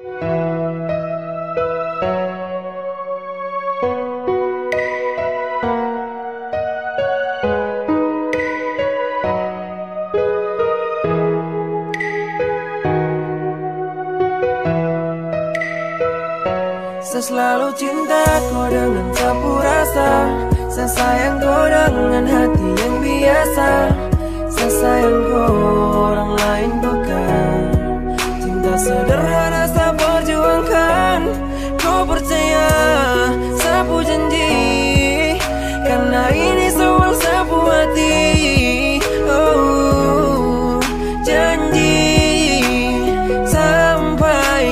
Selalu cinta kau dengan sapu rasa. Saya sayang kau dengan hati yang biasa. Saya sayang kau orang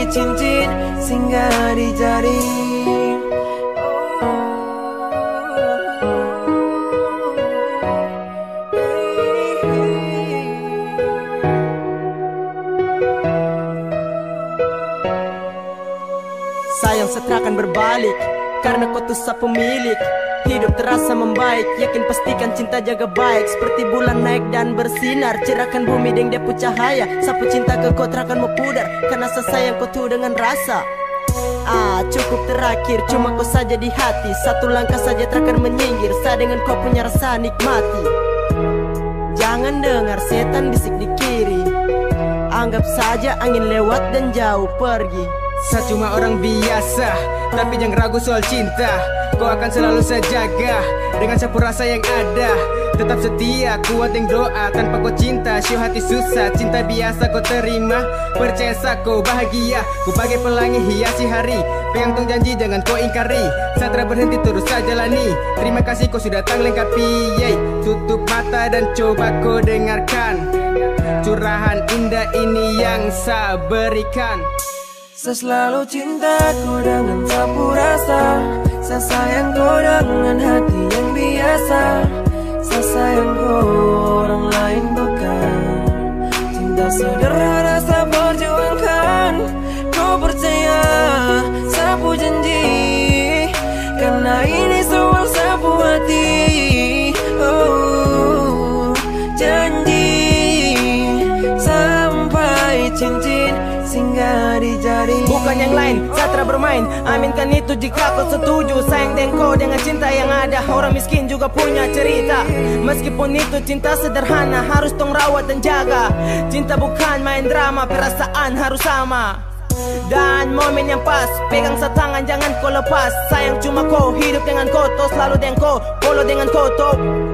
cincin singgah di jari. Sayang setra akan berbalik Karena kau tuh sa pemilik Hidup terasa membaik Yakin pastikan cinta jaga baik. Seperti bulan naik dan bersinar Cerahkan bumi deng depu cahaya. Sapu cinta ke kau terakan mau pudar Karena saya sayang kau tuh dengan rasa. Ah cukup terakhir Cuma kau saja di hati. Satu langkah saja terakan menyinggir Saya dengan kau punya rasa nikmati. Jangan dengar setan bisik di kiri. Anggap saja angin lewat dan jauh pergi. Saya cuma orang biasa Tapi jangan ragu soal cinta Kau akan selalu saya jaga Dengan sapu rasa yang ada. Tetap setia, kuat yang doa. Tanpa kau cinta, show hati susah. Cinta biasa kau terima Percaya kau bahagia. Ku bagai pelangi hiasi hari. Pegang tong janji jangan kau ingkari. Satra berhenti terus saya jalani. Terima kasih kau sudah datang lengkapi Yeay. Tutup mata dan coba kau dengarkan. Curahan indah ini yang saya berikan. Saya selalu cinta kau dengan sapu rasa Saya sayang kau dengan hati yang biasa. Saya Bukan yang lain, Satra bermain. Aminkan itu jika kau setuju. Sayang kau dengan cinta yang ada. Orang miskin juga punya cerita. Meskipun itu cinta sederhana Harus tong rawat dan jaga. Cinta bukan main drama Perasaan harus sama. Dan momen yang pas Pegang setangan jangan kau lepas. Sayang cuma kau hidup dengan kau Toh selalu kau Polo dengan kau toh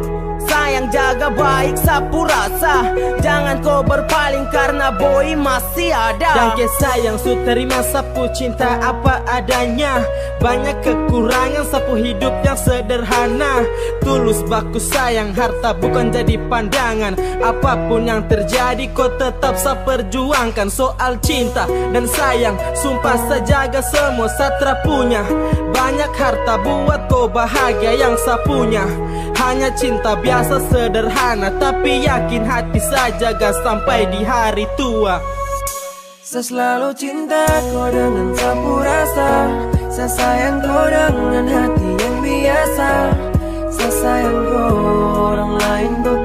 Sayang jaga baik sapu rasa. Jangan kau berpaling karena boy masih ada. Dan ke sayang su terima sapu cinta apa adanya. Banyak kekurangan sapu hidup yang sederhana. Tulus baku sayang harta bukan jadi pandangan. Apa pun yang terjadi kau tetap perjuangkan. Soal cinta dan sayang Sumpah sejaga semua satra punya Banyak harta buat kau bahagia yang sa punya hanya cinta biasa sederhana Tapi yakin hati saja jaga sampai di hari tua. Saya selalu cinta kau dengan sapu rasa. Saya sayang kau dengan hati yang biasa. Saya sayang kau orang lain bukan